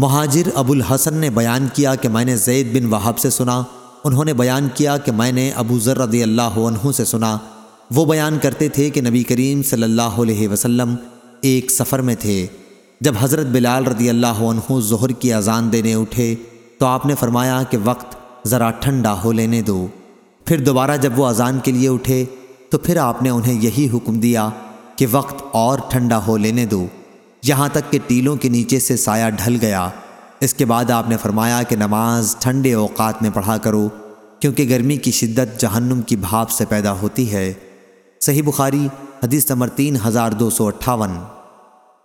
مہاجر ابو الحسن نے بیان کیا کہ میں نے زید بن وہب سے سنا۔ انہوں نے بیان کیا کہ میں نے ابو ذر رضی اللہ عنہ سے سنا۔ وہ بیان کرتے تھے کہ نبی کریم صلی اللہ علیہ وسلم ایک سفر میں تھے۔ جب حضرت بلال رضی اللہ عنہ ظہر کی اذان دینے اٹھے تو آپ نے فرمایا کہ وقت ذرا ٹھنڈا ہو لینے دو۔ پھر دوبارہ جب وہ اذان کے لیے اٹھے تو پھر آپ نے انہیں یہی حکم دیا کہ وقت اور ٹھنڈا ہو لینے دو۔ یہاں تک کہ ٹیلوں کے نیچے سے سایہ ڈھل گیا۔ اس کے بعد آپ نے فرمایا کہ نماز ٹھنڈے اوقات میں پڑھا کرو، کیونکہ گرمی کی شدت جہنم کی بھاپ سے پیدا ہوتی ہے۔ صحیح بخاری، حدیث نمبر تین ہزار دو سو اٹھاون۔